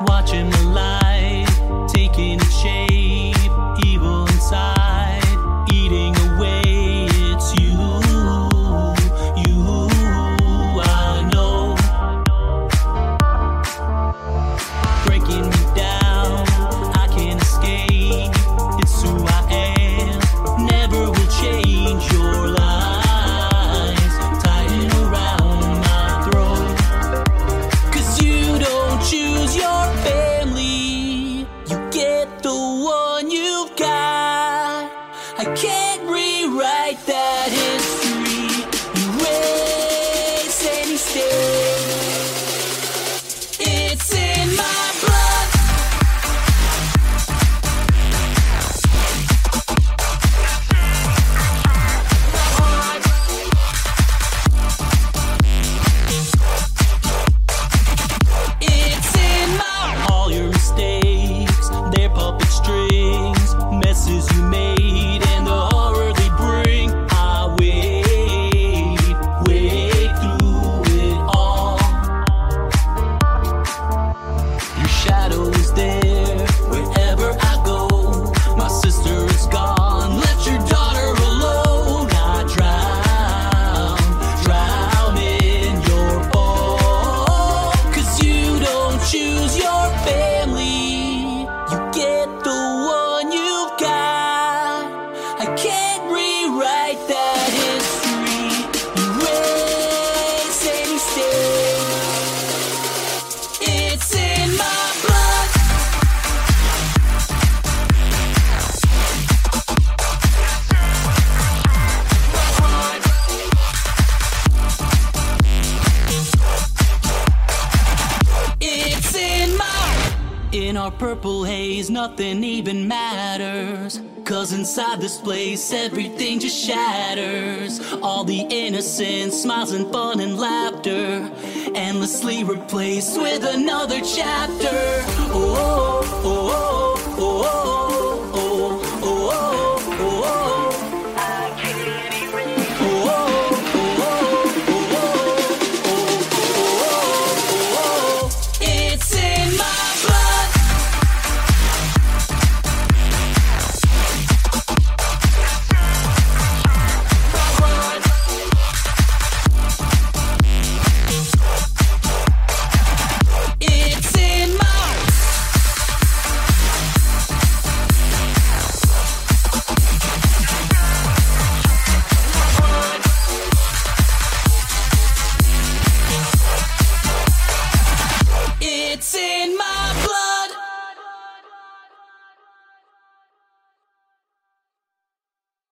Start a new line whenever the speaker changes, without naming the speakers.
Watching the light. In our purple haze, nothing even matters. Cause inside this place, everything just shatters. All the innocence, smiles and fun and laughter, endlessly replaced with another chapter. Oh, oh, oh, oh, oh, oh.